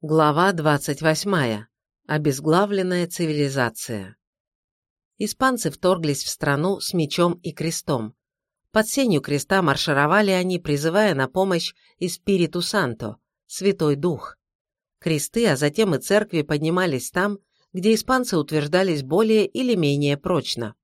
Глава 28. Обезглавленная цивилизация. Испанцы вторглись в страну с мечом и крестом. Под сенью креста маршировали они, призывая на помощь Испириту Санто, Святой Дух. Кресты, а затем и церкви поднимались там, где испанцы утверждались более или менее прочно.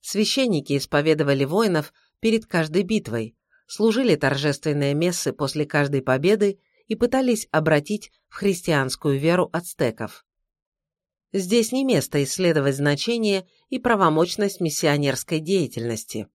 Священники исповедовали воинов перед каждой битвой, служили торжественные мессы после каждой победы и пытались обратить в христианскую веру ацтеков. Здесь не место исследовать значение и правомочность миссионерской деятельности.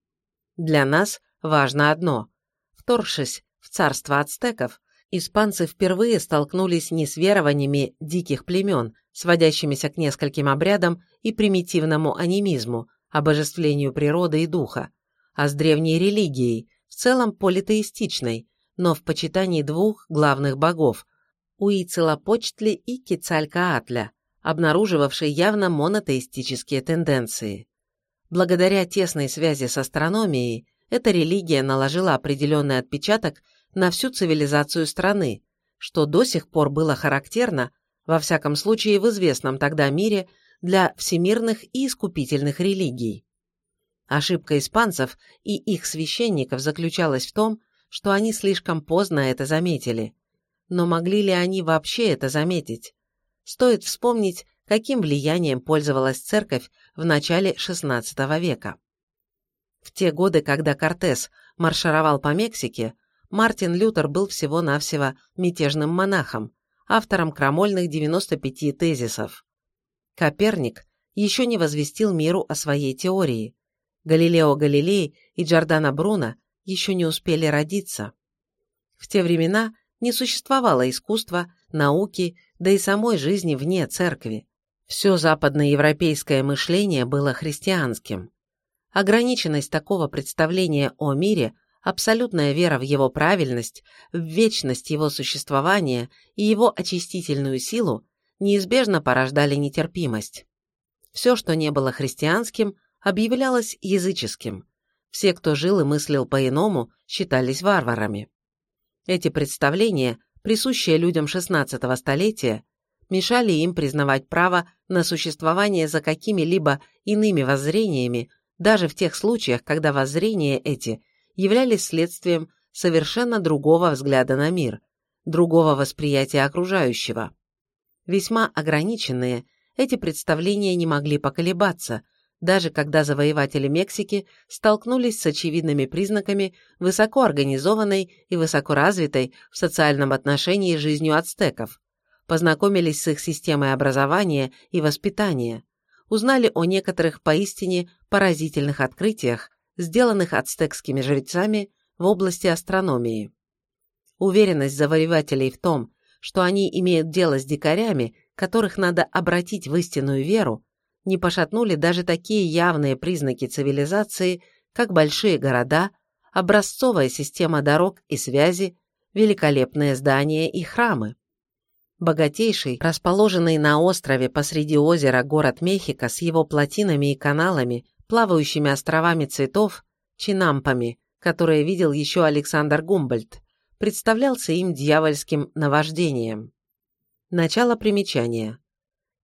Для нас важно одно. Вторгшись в царство ацтеков, испанцы впервые столкнулись не с верованиями диких племен, сводящимися к нескольким обрядам и примитивному анимизму, обожествлению природы и духа, а с древней религией, в целом политеистичной, но в почитании двух главных богов – Уицелопочтли и Кицалькаатля, обнаруживавшей явно монотеистические тенденции. Благодаря тесной связи с астрономией, эта религия наложила определенный отпечаток на всю цивилизацию страны, что до сих пор было характерно, во всяком случае в известном тогда мире, для всемирных и искупительных религий. Ошибка испанцев и их священников заключалась в том, что они слишком поздно это заметили. Но могли ли они вообще это заметить? Стоит вспомнить, каким влиянием пользовалась церковь в начале XVI века. В те годы, когда Кортес маршировал по Мексике, Мартин Лютер был всего-навсего мятежным монахом, автором крамольных 95 тезисов. Коперник еще не возвестил миру о своей теории. Галилео Галилей и Джордано Бруно еще не успели родиться. В те времена не существовало искусства, науки, да и самой жизни вне церкви. Все западноевропейское мышление было христианским. Ограниченность такого представления о мире, абсолютная вера в его правильность, в вечность его существования и его очистительную силу неизбежно порождали нетерпимость. Все, что не было христианским, объявлялось языческим, все, кто жил и мыслил по-иному, считались варварами. Эти представления, присущие людям XVI столетия, мешали им признавать право на существование за какими-либо иными воззрениями, даже в тех случаях, когда воззрения эти являлись следствием совершенно другого взгляда на мир, другого восприятия окружающего. Весьма ограниченные, эти представления не могли поколебаться – даже когда завоеватели Мексики столкнулись с очевидными признаками высоко организованной и высоко развитой в социальном отношении жизнью ацтеков, познакомились с их системой образования и воспитания, узнали о некоторых поистине поразительных открытиях, сделанных ацтекскими жрецами в области астрономии. Уверенность завоевателей в том, что они имеют дело с дикарями, которых надо обратить в истинную веру, не пошатнули даже такие явные признаки цивилизации, как большие города, образцовая система дорог и связи, великолепные здания и храмы. Богатейший, расположенный на острове посреди озера город Мехико с его плотинами и каналами, плавающими островами цветов, чинампами, которые видел еще Александр Гумбольдт, представлялся им дьявольским наваждением. Начало примечания.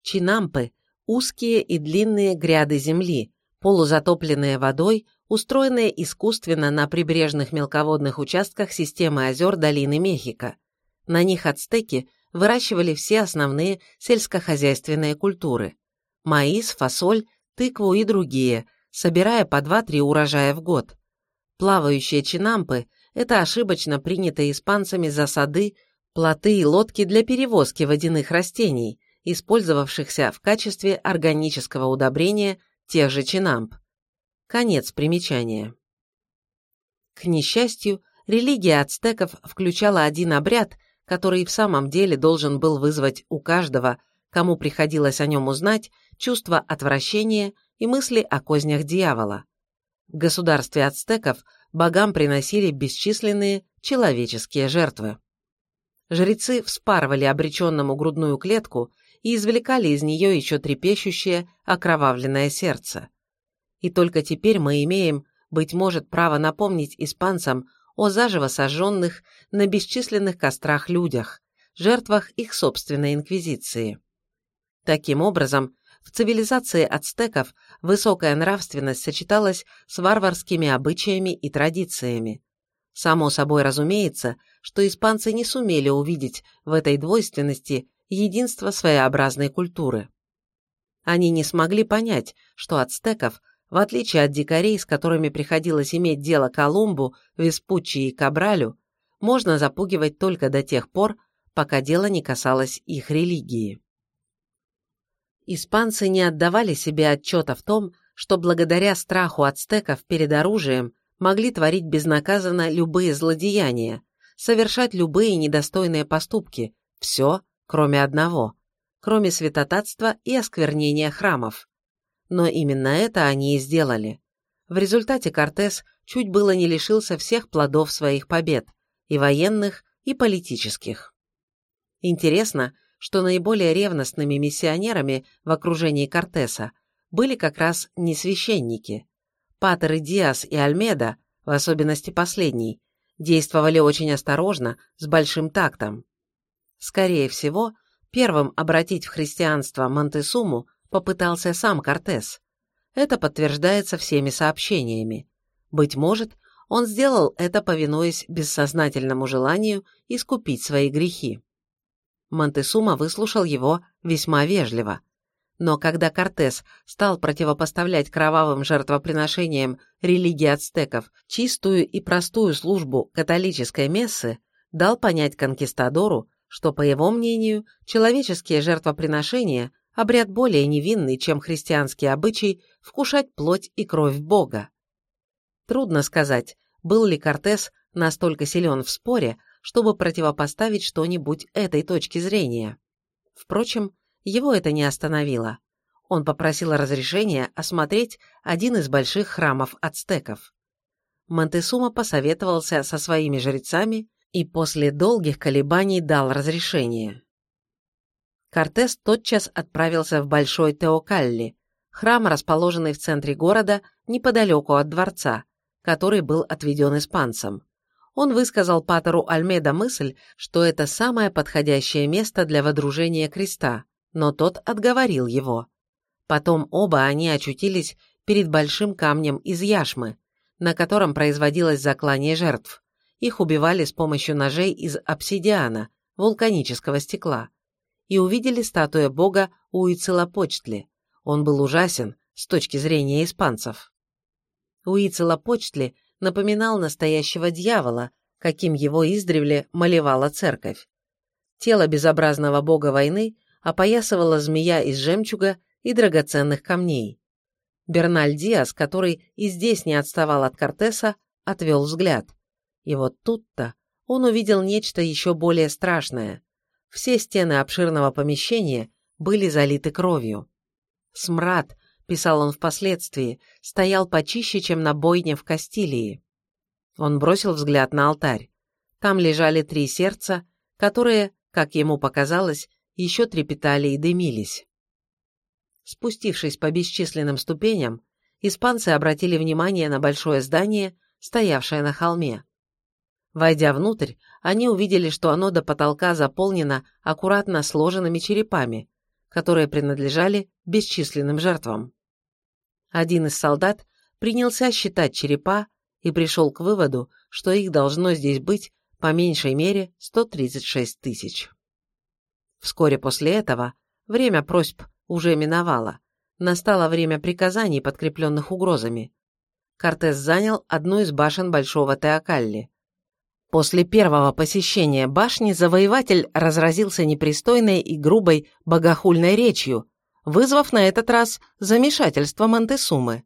Чинампы узкие и длинные гряды земли, полузатопленные водой, устроенные искусственно на прибрежных мелководных участках системы озер долины Мехико. На них ацтеки выращивали все основные сельскохозяйственные культуры – маис, фасоль, тыкву и другие, собирая по 2-3 урожая в год. Плавающие чинампы – это ошибочно принятые испанцами за сады, плоты и лодки для перевозки водяных растений, использовавшихся в качестве органического удобрения тех же чинамп. Конец примечания. К несчастью, религия ацтеков включала один обряд, который в самом деле должен был вызвать у каждого, кому приходилось о нем узнать, чувство отвращения и мысли о кознях дьявола. В государстве ацтеков богам приносили бесчисленные человеческие жертвы. Жрецы вспарывали обреченному грудную клетку и извлекали из нее еще трепещущее, окровавленное сердце. И только теперь мы имеем, быть может, право напомнить испанцам о заживо сожженных на бесчисленных кострах людях, жертвах их собственной инквизиции. Таким образом, в цивилизации ацтеков высокая нравственность сочеталась с варварскими обычаями и традициями. Само собой разумеется, что испанцы не сумели увидеть в этой двойственности единство своеобразной культуры. Они не смогли понять, что ацтеков, в отличие от дикарей, с которыми приходилось иметь дело Колумбу, Веспуччи и Кабралю, можно запугивать только до тех пор, пока дело не касалось их религии. Испанцы не отдавали себе отчета в том, что благодаря страху ацтеков перед оружием могли творить безнаказанно любые злодеяния, совершать любые недостойные поступки, все, кроме одного, кроме святотатства и осквернения храмов. Но именно это они и сделали. В результате Кортес чуть было не лишился всех плодов своих побед, и военных, и политических. Интересно, что наиболее ревностными миссионерами в окружении Кортеса были как раз не священники. Патеры Диас и Альмеда, в особенности последний, действовали очень осторожно, с большим тактом. Скорее всего, первым обратить в христианство Монтесуму попытался сам Кортес. Это подтверждается всеми сообщениями. Быть может, он сделал это, повинуясь бессознательному желанию искупить свои грехи. Монтесума выслушал его весьма вежливо. Но когда Кортес стал противопоставлять кровавым жертвоприношениям религии ацтеков чистую и простую службу католической мессы, дал понять конкистадору, что, по его мнению, человеческие жертвоприношения – обряд более невинный, чем христианский обычай вкушать плоть и кровь Бога. Трудно сказать, был ли Кортес настолько силен в споре, чтобы противопоставить что-нибудь этой точки зрения. Впрочем, его это не остановило. Он попросил разрешения осмотреть один из больших храмов ацтеков. Монтесума посоветовался со своими жрецами и после долгих колебаний дал разрешение. Кортес тотчас отправился в Большой Теокалли, храм, расположенный в центре города, неподалеку от дворца, который был отведен испанцам. Он высказал Патеру Альмеда мысль, что это самое подходящее место для водружения креста, но тот отговорил его. Потом оба они очутились перед большим камнем из яшмы, на котором производилось заклание жертв. Их убивали с помощью ножей из обсидиана, вулканического стекла. И увидели статуя бога Уицелопочтли. Он был ужасен с точки зрения испанцев. Уицелопочтли напоминал настоящего дьявола, каким его издревле малевала церковь. Тело безобразного бога войны опоясывала змея из жемчуга и драгоценных камней. Берналь Диас, который и здесь не отставал от Кортеса, отвел взгляд. И вот тут-то он увидел нечто еще более страшное. Все стены обширного помещения были залиты кровью. Смрад, писал он впоследствии, стоял почище, чем на бойне в Кастилии. Он бросил взгляд на алтарь. Там лежали три сердца, которые, как ему показалось, еще трепетали и дымились. Спустившись по бесчисленным ступеням, испанцы обратили внимание на большое здание, стоявшее на холме. Войдя внутрь, они увидели, что оно до потолка заполнено аккуратно сложенными черепами, которые принадлежали бесчисленным жертвам. Один из солдат принялся считать черепа и пришел к выводу, что их должно здесь быть по меньшей мере 136 тысяч. Вскоре после этого время просьб уже миновало, настало время приказаний, подкрепленных угрозами. Кортес занял одну из башен Большого Теокалли. После первого посещения башни завоеватель разразился непристойной и грубой богохульной речью, вызвав на этот раз замешательство Монтесумы.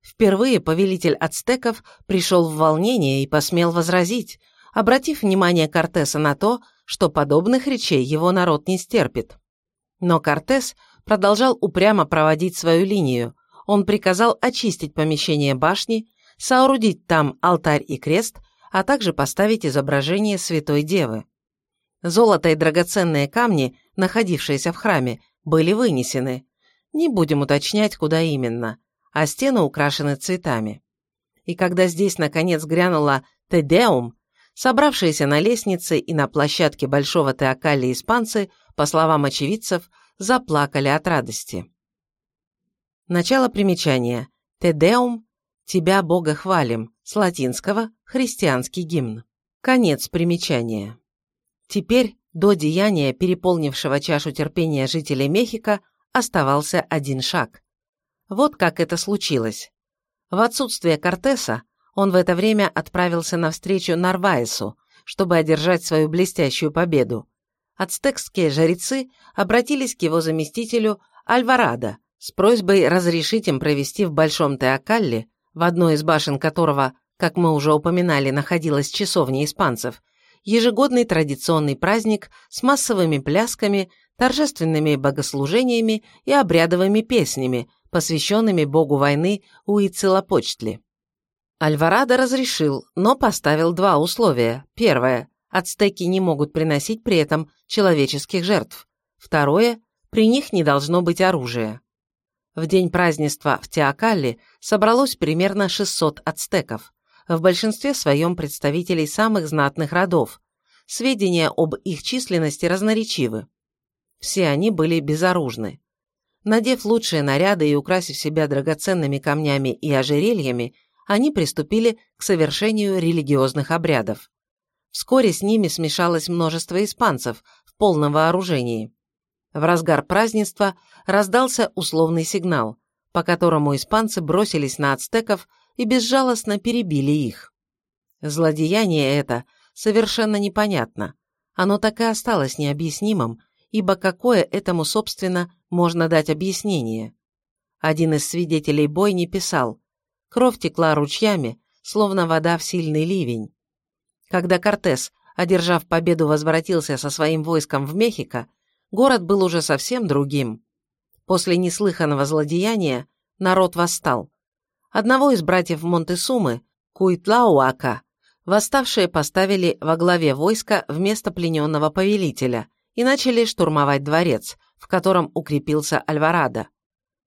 Впервые повелитель ацтеков пришел в волнение и посмел возразить, обратив внимание Кортеса на то, что подобных речей его народ не стерпит. Но Кортес продолжал упрямо проводить свою линию. Он приказал очистить помещение башни, соорудить там алтарь и крест – а также поставить изображение Святой Девы. Золото и драгоценные камни, находившиеся в храме, были вынесены. Не будем уточнять, куда именно, а стены украшены цветами. И когда здесь, наконец, грянула «Тедеум», Собравшиеся на лестнице и на площадке Большого Теокалли испанцы, по словам очевидцев, заплакали от радости. Начало примечания. «Тедеум» – «Тебя, Бога, хвалим» с латинского «Христианский гимн». Конец примечания. Теперь до деяния, переполнившего чашу терпения жителей Мехико, оставался один шаг. Вот как это случилось. В отсутствие Кортеса он в это время отправился навстречу Нарваесу, чтобы одержать свою блестящую победу. Ацтекские жрецы обратились к его заместителю Альварадо с просьбой разрешить им провести в Большом Теокалле, в одной из башен которого, как мы уже упоминали, находилась часовня испанцев, ежегодный традиционный праздник с массовыми плясками, торжественными богослужениями и обрядовыми песнями, посвященными богу войны Уицелопочтли. Альварадо разрешил, но поставил два условия. Первое – ацтеки не могут приносить при этом человеческих жертв. Второе – при них не должно быть оружия. В день празднества в Теокалле собралось примерно 600 ацтеков, в большинстве своем представителей самых знатных родов. Сведения об их численности разноречивы. Все они были безоружны. Надев лучшие наряды и украсив себя драгоценными камнями и ожерельями, они приступили к совершению религиозных обрядов. Вскоре с ними смешалось множество испанцев в полном вооружении. В разгар празднества раздался условный сигнал, по которому испанцы бросились на ацтеков и безжалостно перебили их. Злодеяние это совершенно непонятно. Оно так и осталось необъяснимым, ибо какое этому, собственно, можно дать объяснение? Один из свидетелей бойни писал, кровь текла ручьями, словно вода в сильный ливень. Когда Кортес, одержав победу, возвратился со своим войском в Мехико, город был уже совсем другим. После неслыханного злодеяния народ восстал. Одного из братьев Монтесумы, Куитлауака, восставшие поставили во главе войска вместо плененного повелителя, и начали штурмовать дворец, в котором укрепился Альварадо.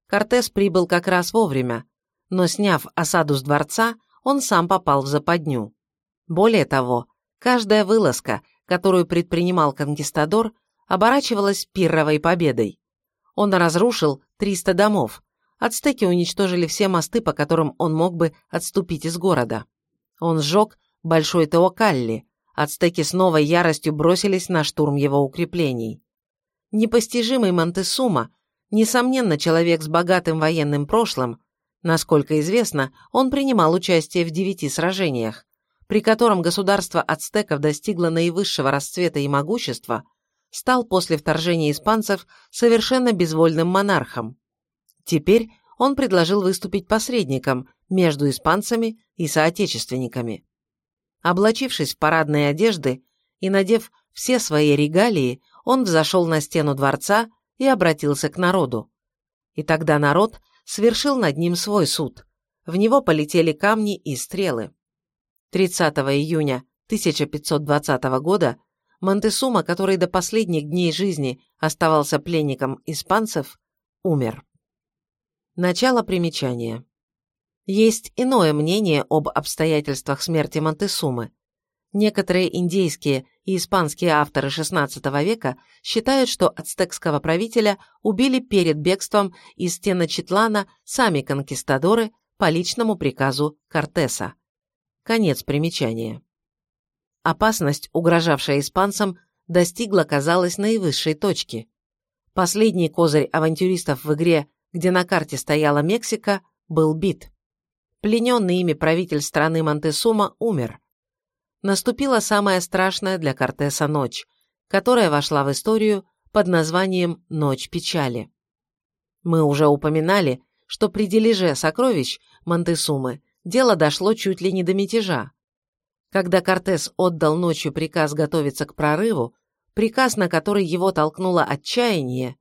Кортес прибыл как раз вовремя, но, сняв осаду с дворца, он сам попал в западню. Более того, каждая вылазка, которую предпринимал конкистадор, оборачивалась пирровой победой. Он разрушил 300 домов, ацтеки уничтожили все мосты, по которым он мог бы отступить из города. Он сжег Большой Теокалли, ацтеки с новой яростью бросились на штурм его укреплений. Непостижимый Монтесума, несомненно, человек с богатым военным прошлым, насколько известно, он принимал участие в девяти сражениях, при котором государство ацтеков достигло наивысшего расцвета и могущества, стал после вторжения испанцев совершенно безвольным монархом. Теперь он предложил выступить посредником между испанцами и соотечественниками. Облачившись в парадные одежды и надев все свои регалии, он взошел на стену дворца и обратился к народу. И тогда народ совершил над ним свой суд. В него полетели камни и стрелы. 30 июня 1520 года Монтесума, который до последних дней жизни оставался пленником испанцев, умер. Начало примечания. Есть иное мнение об обстоятельствах смерти Монтесумы. Некоторые индейские и испанские авторы XVI века считают, что ацтекского правителя убили перед бегством из Теночетлана сами конкистадоры по личному приказу Кортеса. Конец примечания. Опасность, угрожавшая испанцам, достигла, казалось, наивысшей точки. Последний козырь авантюристов в игре, где на карте стояла Мексика, был бит. Плененный ими правитель страны Монтесума умер. Наступила самая страшная для Кортеса ночь, которая вошла в историю под названием «Ночь печали». Мы уже упоминали, что при дележе сокровищ Монтесумы дело дошло чуть ли не до мятежа. Когда Кортес отдал ночью приказ готовиться к прорыву, приказ, на который его толкнуло отчаяние,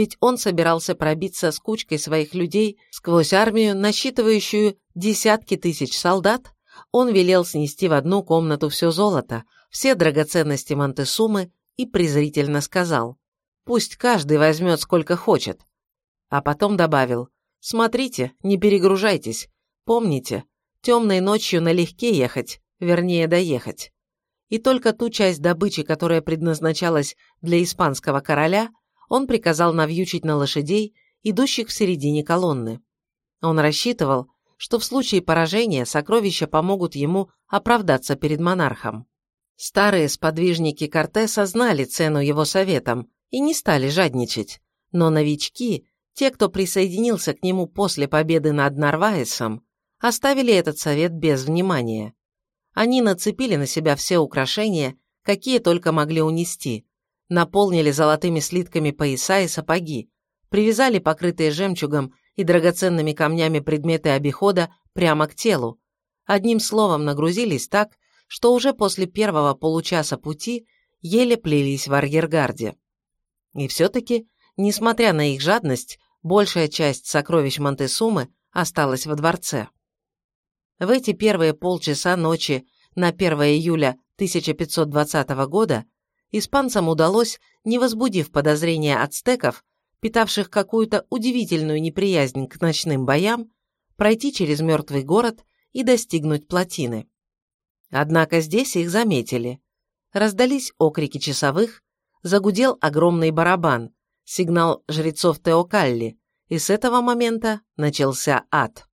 ведь он собирался пробиться с кучкой своих людей сквозь армию, насчитывающую десятки тысяч солдат, он велел снести в одну комнату все золото, все драгоценности Монтесумы и презрительно сказал «Пусть каждый возьмет сколько хочет». А потом добавил «Смотрите, не перегружайтесь, помните, темной ночью налегке ехать, вернее доехать. и только ту часть добычи, которая предназначалась для испанского короля, он приказал навьючить на лошадей, идущих в середине колонны. Он рассчитывал, что в случае поражения сокровища помогут ему оправдаться перед монархом. Старые сподвижники Кортеса знали цену его советам и не стали жадничать, но новички, те, кто присоединился к нему после победы над Нарваесом, оставили этот совет без внимания. Они нацепили на себя все украшения, какие только могли унести, наполнили золотыми слитками пояса и сапоги, привязали покрытые жемчугом и драгоценными камнями предметы обихода прямо к телу. Одним словом, нагрузились так, что уже после первого получаса пути еле плелись в арьергарде. И все-таки, несмотря на их жадность, большая часть сокровищ Монтесумы осталась во дворце. В эти первые полчаса ночи на 1 июля 1520 года испанцам удалось, не возбудив подозрения ацтеков, питавших какую-то удивительную неприязнь к ночным боям, пройти через мертвый город и достигнуть плотины. Однако здесь их заметили. Раздались окрики часовых, загудел огромный барабан, сигнал жрецов Теокалли, и с этого момента начался ад.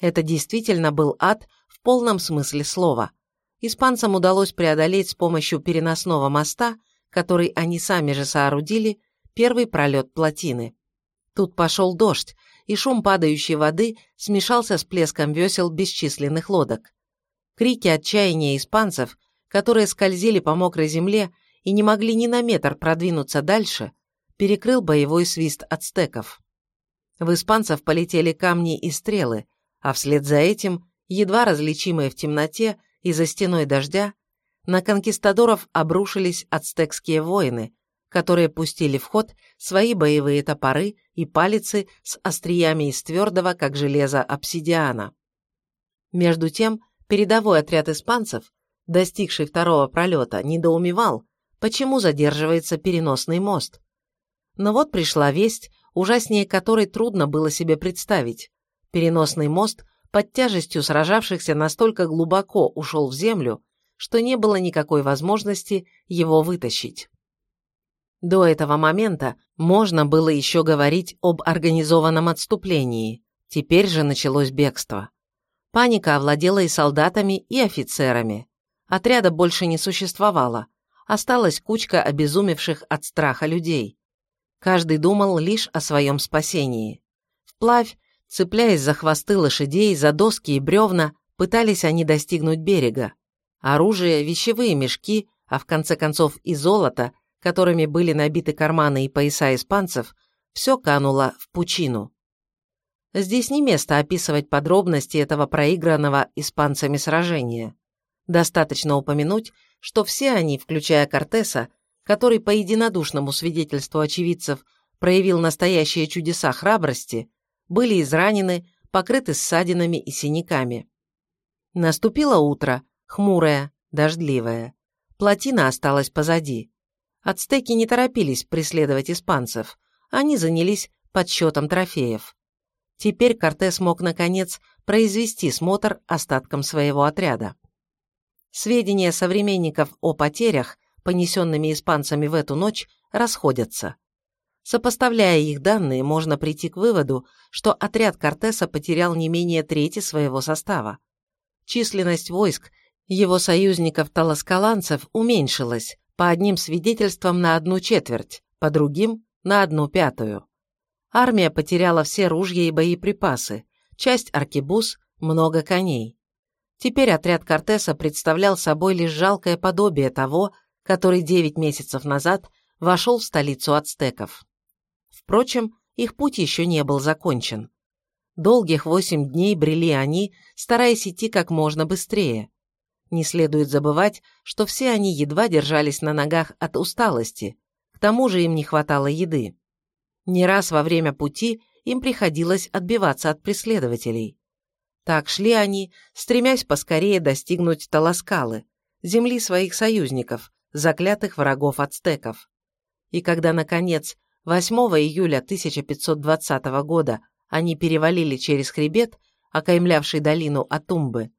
Это действительно был ад в полном смысле слова. Испанцам удалось преодолеть с помощью переносного моста, который они сами же соорудили, первый пролет плотины. Тут пошел дождь, и шум падающей воды смешался с плеском весел бесчисленных лодок. Крики отчаяния испанцев, которые скользили по мокрой земле и не могли ни на метр продвинуться дальше, перекрыл боевой свист ацтеков. В испанцев полетели камни и стрелы, а вслед за этим, едва различимые в темноте и за стеной дождя, на конкистадоров обрушились ацтекские воины, которые пустили в ход свои боевые топоры и палицы с остриями из твердого, как железо, обсидиана. Между тем, передовой отряд испанцев, достигший второго пролета, недоумевал, почему задерживается переносный мост. Но вот пришла весть, ужаснее которой трудно было себе представить. Переносный мост под тяжестью сражавшихся настолько глубоко ушел в землю, что не было никакой возможности его вытащить. До этого момента можно было еще говорить об организованном отступлении, теперь же началось бегство. Паника овладела и солдатами, и офицерами. Отряда больше не существовало, осталась кучка обезумевших от страха людей. Каждый думал лишь о своем спасении. Вплавь Цепляясь за хвосты лошадей, за доски и бревна, пытались они достигнуть берега. Оружие, вещевые мешки, а в конце концов и золото, которыми были набиты карманы и пояса испанцев, все кануло в пучину. Здесь не место описывать подробности этого проигранного испанцами сражения. Достаточно упомянуть, что все они, включая Кортеса, который по единодушному свидетельству очевидцев проявил настоящие чудеса храбрости, были изранены, покрыты ссадинами и синяками. Наступило утро, хмурое, дождливое. Плотина осталась позади. Ацтеки не торопились преследовать испанцев, они занялись подсчетом трофеев. Теперь Кортес мог, наконец, произвести смотр остаткам своего отряда. Сведения современников о потерях, понесенными испанцами в эту ночь, расходятся. Сопоставляя их данные, можно прийти к выводу, что отряд Кортеса потерял не менее трети своего состава. Численность войск его союзников-таласкаланцев уменьшилась, по одним свидетельствам на одну четверть, по другим – на одну пятую. Армия потеряла все ружья и боеприпасы, часть аркебуз, много коней. Теперь отряд Кортеса представлял собой лишь жалкое подобие того, который девять месяцев назад вошел в столицу ацтеков. Впрочем, их путь еще не был закончен. Долгих восемь дней брели они, стараясь идти как можно быстрее. Не следует забывать, что все они едва держались на ногах от усталости, к тому же им не хватало еды. Не раз во время пути им приходилось отбиваться от преследователей. Так шли они, стремясь поскорее достигнуть Таласкалы, земли своих союзников, заклятых врагов ацтеков. И когда, наконец, 8 июля 1520 года они перевалили через хребет, окаймлявший долину Атумбы.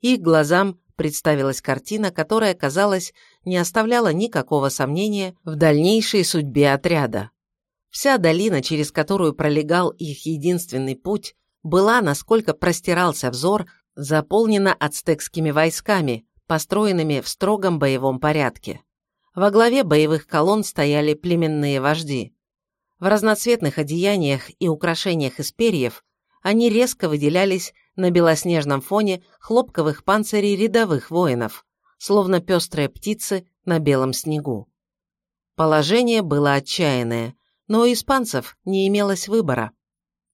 Их глазам представилась картина, которая, казалось, не оставляла никакого сомнения в дальнейшей судьбе отряда. Вся долина, через которую пролегал их единственный путь, была, насколько простирался взор, заполнена ацтекскими войсками, построенными в строгом боевом порядке. Во главе боевых колонн стояли племенные вожди. В разноцветных одеяниях и украшениях из перьев они резко выделялись на белоснежном фоне хлопковых панцирей рядовых воинов, словно пестрые птицы на белом снегу. Положение было отчаянное, но у испанцев не имелось выбора.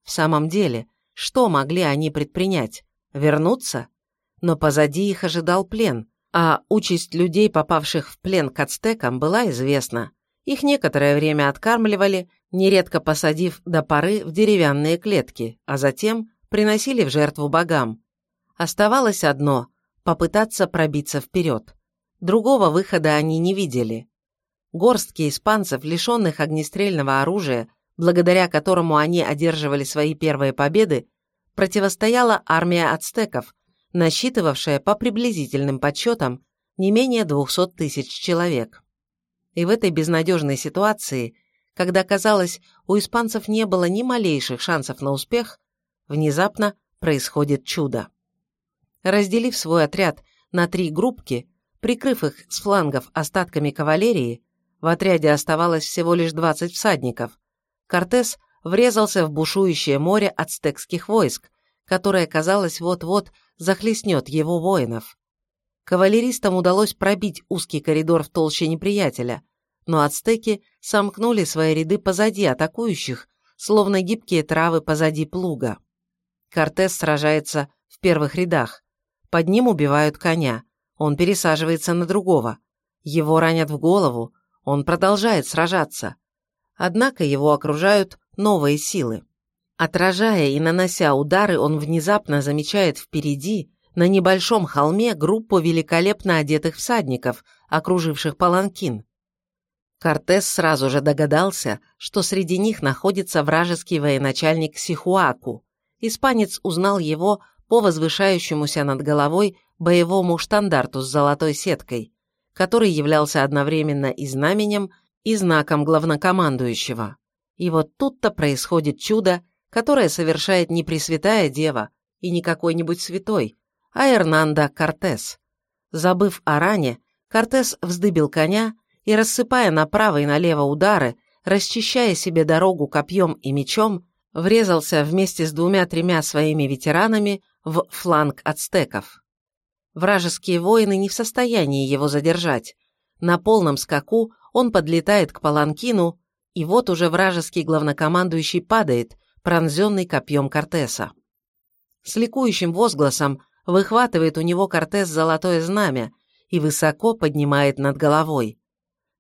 В самом деле, что могли они предпринять? Вернуться? Но позади их ожидал плен, а участь людей, попавших в плен к ацтекам, была известна. Их некоторое время откармливали, нередко посадив до поры в деревянные клетки, а затем приносили в жертву богам. Оставалось одно – попытаться пробиться вперед. Другого выхода они не видели. Горстки испанцев, лишенных огнестрельного оружия, благодаря которому они одерживали свои первые победы, противостояла армия ацтеков, насчитывавшая по приблизительным подсчетам не менее 200 тысяч человек. И в этой безнадежной ситуации, когда, казалось, у испанцев не было ни малейших шансов на успех, внезапно происходит чудо. Разделив свой отряд на три группки, прикрыв их с флангов остатками кавалерии, в отряде оставалось всего лишь 20 всадников, Кортес врезался в бушующее море ацтекских войск, которое, казалось, вот-вот захлестнет его воинов. Кавалеристам удалось пробить узкий коридор в толще неприятеля, но ацтеки сомкнули свои ряды позади атакующих, словно гибкие травы позади плуга. Кортес сражается в первых рядах. Под ним убивают коня. Он пересаживается на другого. Его ранят в голову. Он продолжает сражаться. Однако его окружают новые силы. Отражая и нанося удары, он внезапно замечает впереди, на небольшом холме, группу великолепно одетых всадников, окруживших паланкин. Кортес сразу же догадался, что среди них находится вражеский военачальник Сихуаку. Испанец узнал его по возвышающемуся над головой боевому штандарту с золотой сеткой, который являлся одновременно и знаменем, и знаком главнокомандующего. И вот тут-то происходит чудо, которое совершает не Пресвятая Дева и не какой-нибудь святой, а Эрнандо Кортес. Забыв о ране, Кортес вздыбил коня и, рассыпая направо и налево удары, расчищая себе дорогу копьем и мечом, врезался вместе с двумя-тремя своими ветеранами в фланг ацтеков. Вражеские воины не в состоянии его задержать. На полном скаку он подлетает к паланкину, и вот уже вражеский главнокомандующий падает, пронзенный копьем Кортеса. С ликующим возгласом выхватывает у него Кортес золотое знамя и высоко поднимает над головой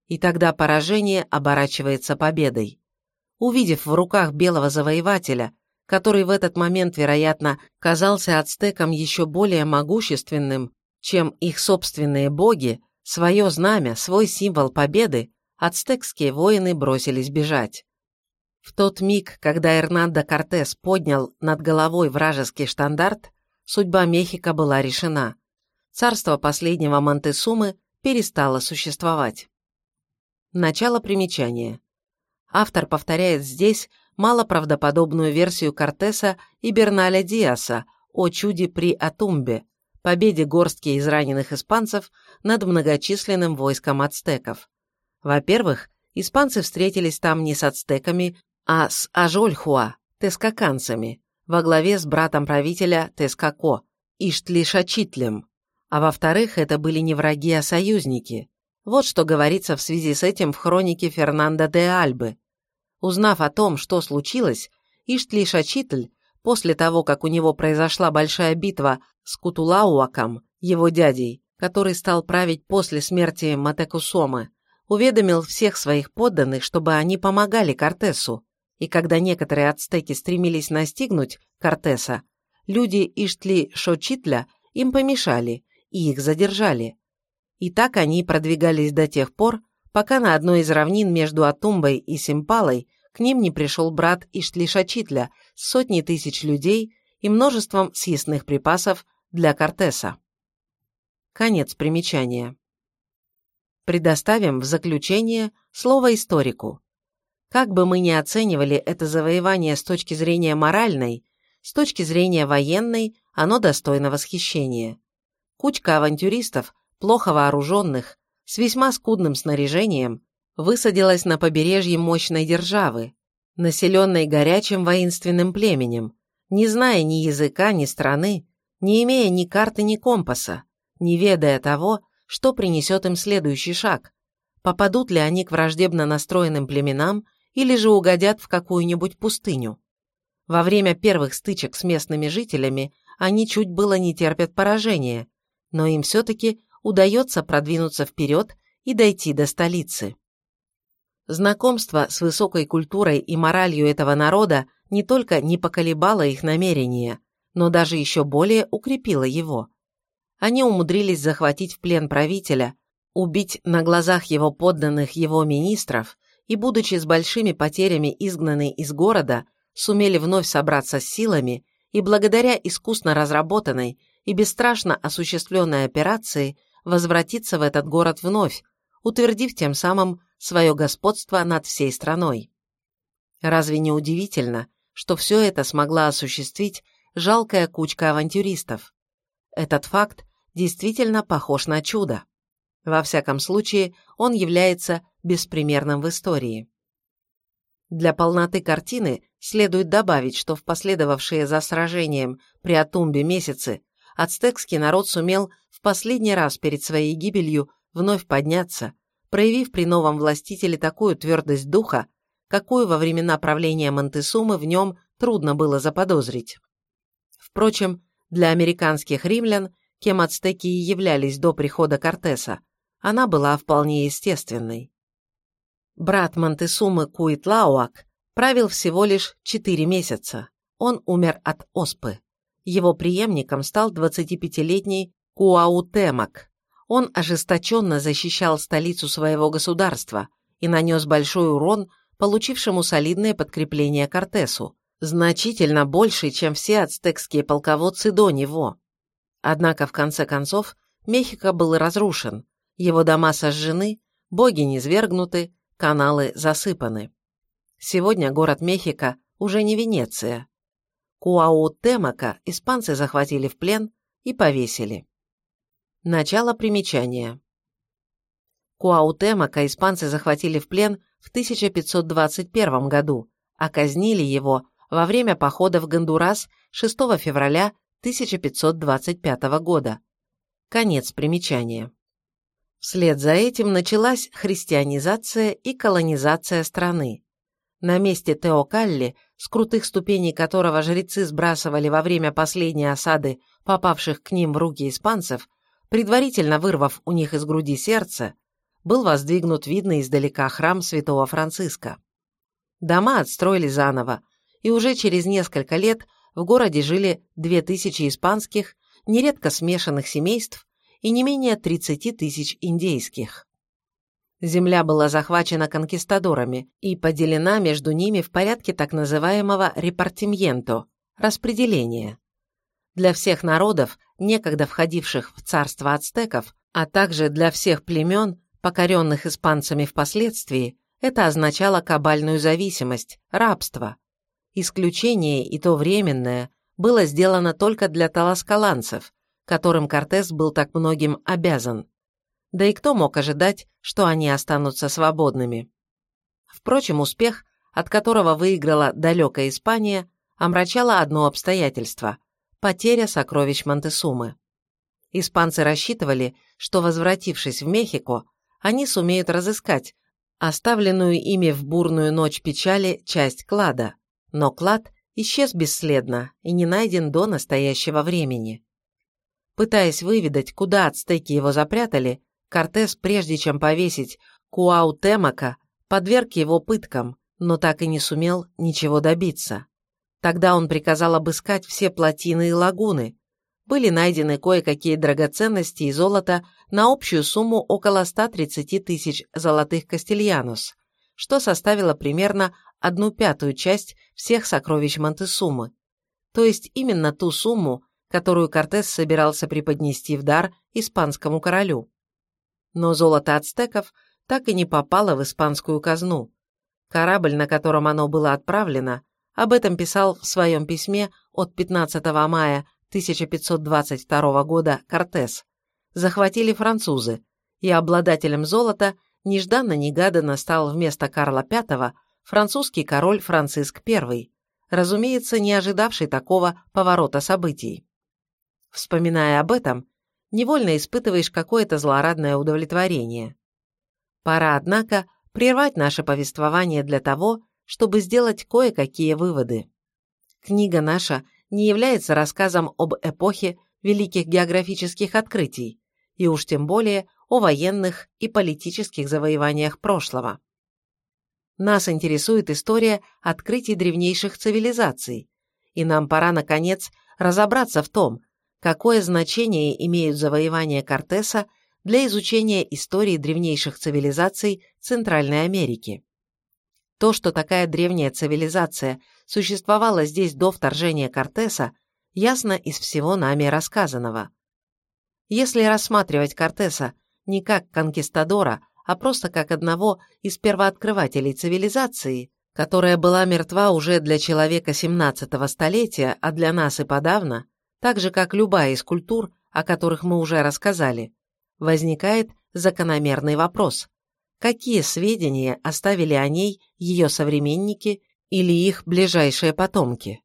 и тогда поражение оборачивается победой. Увидев в руках белого завоевателя, который в этот момент, вероятно, казался ацтекам еще более могущественным, чем их собственные боги, свое знамя, свой символ победы, ацтекские воины бросились бежать. В тот миг, когда Эрнандо Кортес поднял над головой вражеский штандарт, судьба Мехико была решена. Царство последнего Монтесумы перестало существовать. Начало примечания. Автор повторяет здесь малоправдоподобную версию Кортеса и Берналя Диаса о чуде при Атумбе, победе горстки израненных испанцев над многочисленным войском ацтеков. Во-первых, испанцы встретились там не с ацтеками, а с Ажольхуа, тескаканцами, во главе с братом правителя Тескако, Иштлишачитлем. А во-вторых, это были не враги, а союзники. Вот что говорится в связи с этим в хронике Фернандо де Альбы. Узнав о том, что случилось, Иштли-Шачитль, после того, как у него произошла большая битва с Кутулауаком, его дядей, который стал править после смерти Матекусомы, уведомил всех своих подданных, чтобы они помогали Кортесу, и когда некоторые ацтеки стремились настигнуть Кортеса, люди Иштли-Шочитля им помешали и их задержали. И так они продвигались до тех пор, пока на одной из равнин между Атумбой и Симпалой к ним не пришел брат Иштли-Шачитля с сотней тысяч людей и множеством съестных припасов для Кортеса. Конец примечания. Предоставим в заключение слово историку. Как бы мы ни оценивали это завоевание с точки зрения моральной, с точки зрения военной оно достойно восхищения. Кучка авантюристов, плохо вооруженных, с весьма скудным снаряжением, высадилась на побережье мощной державы, населенной горячим воинственным племенем, не зная ни языка, ни страны, не имея ни карты, ни компаса, не ведая того, что принесет им следующий шаг, попадут ли они к враждебно настроенным племенам или же угодят в какую-нибудь пустыню. Во время первых стычек с местными жителями они чуть было не терпят поражения, но им все-таки удается продвинуться вперед и дойти до столицы. Знакомство с высокой культурой и моралью этого народа не только не поколебало их намерения, но даже еще более укрепило его. Они умудрились захватить в плен правителя, убить на глазах его подданных его министров и, будучи с большими потерями изгнаны из города, сумели вновь собраться с силами и благодаря искусно разработанной и бесстрашно осуществленной операции возвратиться в этот город вновь, утвердив тем самым свое господство над всей страной. Разве не удивительно, что все это смогла осуществить жалкая кучка авантюристов? Этот факт действительно похож на чудо. Во всяком случае, он является беспримерным в истории. Для полноты картины следует добавить, что в последовавшие за сражением при Атумбе месяцы ацтекский народ сумел в последний раз перед своей гибелью вновь подняться, проявив при новом властителе такую твердость духа, какую во времена правления Монтесумы в нем трудно было заподозрить. Впрочем, для американских римлян, кем ацтеки и являлись до прихода Кортеса, она была вполне естественной. Брат Монтесумы Куитлауак правил всего лишь 4 месяца. Он умер от оспы. Его преемником стал 25-летний Куаутемак, он ожесточенно защищал столицу своего государства и нанес большой урон получившему солидное подкрепление Кортесу, значительно больше, чем все ацтекские полководцы до него. Однако, в конце концов, Мехико был разрушен, его дома сожжены, боги низвергнуты, каналы засыпаны. Сегодня город Мехико уже не Венеция. Куаутемака испанцы захватили в плен и повесили. Начало примечания. Куаутемака испанцы захватили в плен в 1521 году, а казнили его во время похода в Гондурас 6 февраля 1525 года. Конец примечания. Вслед за этим началась христианизация и колонизация страны. На месте Теокалли, с крутых ступеней которого жрецы сбрасывали во время последней осады попавших к ним в руки испанцев, предварительно вырвав у них из груди сердце, был воздвигнут видный издалека храм святого Франциска. Дома отстроили заново, и уже через несколько лет в городе жили 2000 испанских, нередко смешанных семейств и не менее 30 тысяч индейских. Земля была захвачена конкистадорами и поделена между ними в порядке так называемого репартимьенто – распределения для всех народов, некогда входивших в царство ацтеков, а также для всех племен, покоренных испанцами впоследствии, это означало кабальную зависимость, рабство. Исключение, и то временное, было сделано только для таласкаланцев, которым Кортес был так многим обязан. Да и кто мог ожидать, что они останутся свободными? Впрочем, успех, от которого выиграла далекая Испания, омрачало одно обстоятельство потеря сокровищ Монтесумы. Испанцы рассчитывали, что, возвратившись в Мехико, они сумеют разыскать оставленную ими в бурную ночь печали часть клада, но клад исчез бесследно и не найден до настоящего времени. Пытаясь выведать, куда ацтеки его запрятали, Кортес, прежде чем повесить Куаутемака, подверг его пыткам, но так и не сумел ничего добиться. Тогда он приказал обыскать все плотины и лагуны. Были найдены кое-какие драгоценности и золото на общую сумму около 130 тысяч золотых кастильянус, что составило примерно одну пятую часть всех сокровищ Монтесумы, то есть именно ту сумму, которую Кортес собирался преподнести в дар испанскому королю. Но золото ацтеков так и не попало в испанскую казну. Корабль, на котором оно было отправлено, об этом писал в своем письме от 15 мая 1522 года Кортес, захватили французы, и обладателем золота нежданно-негаданно стал вместо Карла V французский король Франциск I, разумеется, не ожидавший такого поворота событий. Вспоминая об этом, невольно испытываешь какое-то злорадное удовлетворение. Пора, однако, прервать наше повествование для того, чтобы сделать кое-какие выводы. Книга наша не является рассказом об эпохе великих географических открытий, и уж тем более о военных и политических завоеваниях прошлого. Нас интересует история открытий древнейших цивилизаций, и нам пора, наконец, разобраться в том, какое значение имеют завоевания Кортеса для изучения истории древнейших цивилизаций Центральной Америки. То, что такая древняя цивилизация существовала здесь до вторжения Кортеса, ясно из всего нами рассказанного. Если рассматривать Кортеса не как конкистадора, а просто как одного из первооткрывателей цивилизации, которая была мертва уже для человека 17-го столетия, а для нас и подавно, так же как любая из культур, о которых мы уже рассказали, возникает закономерный вопрос. Какие сведения оставили о ней ее современники или их ближайшие потомки?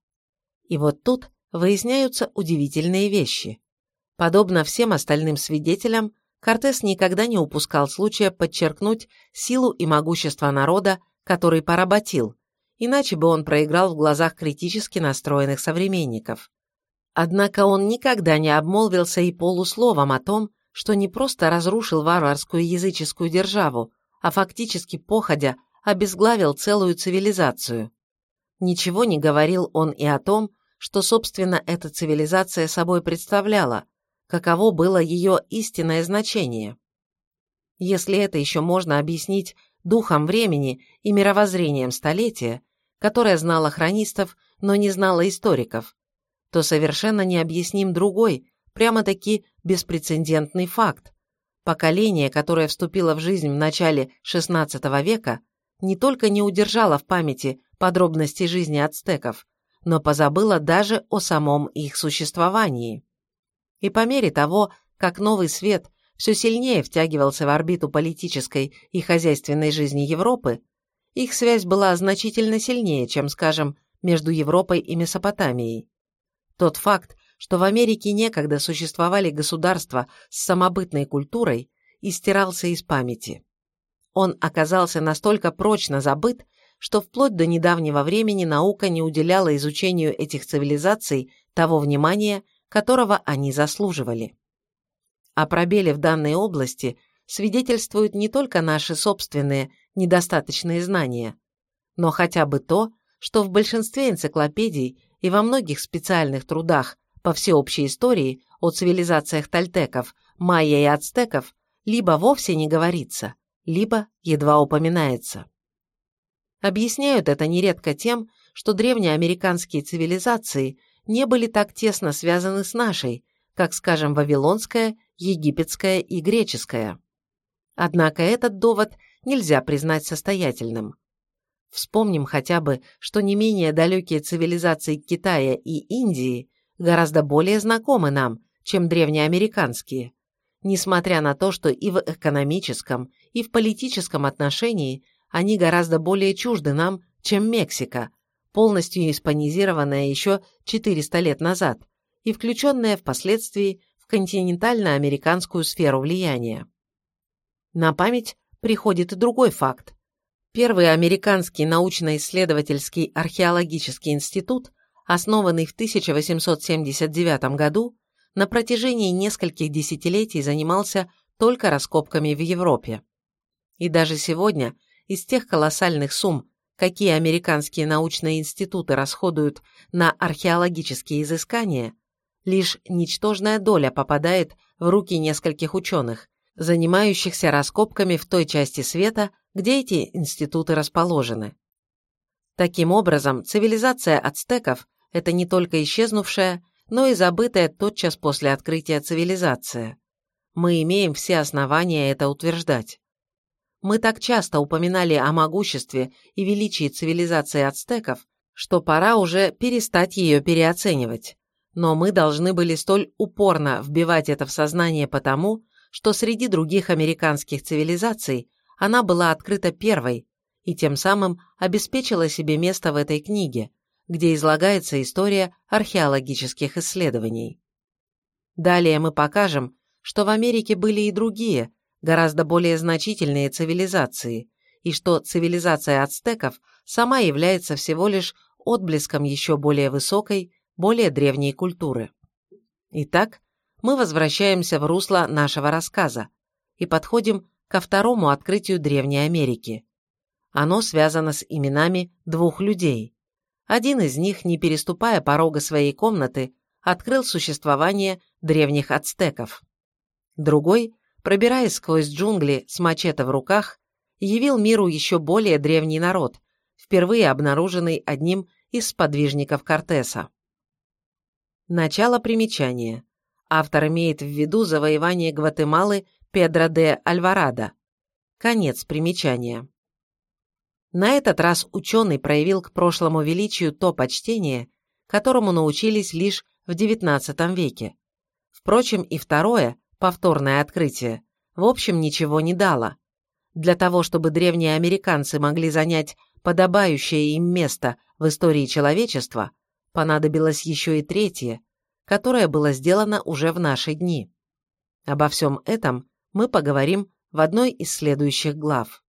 И вот тут выясняются удивительные вещи. Подобно всем остальным свидетелям, Кортес никогда не упускал случая подчеркнуть силу и могущество народа, который поработил, иначе бы он проиграл в глазах критически настроенных современников. Однако он никогда не обмолвился и полусловом о том, что не просто разрушил варварскую языческую державу, а фактически походя обезглавил целую цивилизацию. Ничего не говорил он и о том, что, собственно, эта цивилизация собой представляла, каково было ее истинное значение. Если это еще можно объяснить духом времени и мировоззрением столетия, которое знало хронистов, но не знало историков, то совершенно необъясним другой, прямо-таки беспрецедентный факт. Поколение, которое вступило в жизнь в начале XVI века, не только не удержало в памяти подробности жизни ацтеков, но позабыло даже о самом их существовании. И по мере того, как новый свет все сильнее втягивался в орбиту политической и хозяйственной жизни Европы, их связь была значительно сильнее, чем, скажем, между Европой и Месопотамией. Тот факт, что в Америке некогда существовали государства с самобытной культурой, истирался из памяти. Он оказался настолько прочно забыт, что вплоть до недавнего времени наука не уделяла изучению этих цивилизаций того внимания, которого они заслуживали. О пробеле в данной области свидетельствуют не только наши собственные недостаточные знания, но хотя бы то, что в большинстве энциклопедий и во многих специальных трудах по всеобщей истории о цивилизациях тальтеков, майя и ацтеков либо вовсе не говорится, либо едва упоминается. Объясняют это нередко тем, что древнеамериканские цивилизации – не были так тесно связаны с нашей, как, скажем, вавилонская, египетская и греческая. Однако этот довод нельзя признать состоятельным. Вспомним хотя бы, что не менее далекие цивилизации Китая и Индии гораздо более знакомы нам, чем древнеамериканские, несмотря на то, что и в экономическом, и в политическом отношении они гораздо более чужды нам, чем Мексика, полностью испанизированная еще 400 лет назад и включенная впоследствии в континентально-американскую сферу влияния. На память приходит и другой факт. Первый американский научно-исследовательский археологический институт, основанный в 1879 году, на протяжении нескольких десятилетий занимался только раскопками в Европе. И даже сегодня из тех колоссальных сумм, какие американские научные институты расходуют на археологические изыскания, лишь ничтожная доля попадает в руки нескольких ученых, занимающихся раскопками в той части света, где эти институты расположены. Таким образом, цивилизация ацтеков – это не только исчезнувшая, но и забытая тотчас после открытия цивилизация. Мы имеем все основания это утверждать. Мы так часто упоминали о могуществе и величии цивилизации ацтеков, что пора уже перестать ее переоценивать. Но мы должны были столь упорно вбивать это в сознание потому, что среди других американских цивилизаций она была открыта первой и тем самым обеспечила себе место в этой книге, где излагается история археологических исследований. Далее мы покажем, что в Америке были и другие, гораздо более значительные цивилизации, и что цивилизация ацтеков сама является всего лишь отблеском еще более высокой, более древней культуры. Итак, мы возвращаемся в русло нашего рассказа и подходим ко второму открытию Древней Америки. Оно связано с именами двух людей. Один из них, не переступая порога своей комнаты, открыл существование древних ацтеков. Другой, пробираясь сквозь джунгли с мачете в руках, явил миру еще более древний народ, впервые обнаруженный одним из сподвижников Кортеса. Начало примечания. Автор имеет в виду завоевание Гватемалы Педро де Альварадо. Конец примечания. На этот раз ученый проявил к прошлому величию то почтение, которому научились лишь в XIX веке. Впрочем, и второе, повторное открытие, в общем ничего не дало. Для того, чтобы древние американцы могли занять подобающее им место в истории человечества, понадобилось еще и третье, которое было сделано уже в наши дни. Обо всем этом мы поговорим в одной из следующих глав.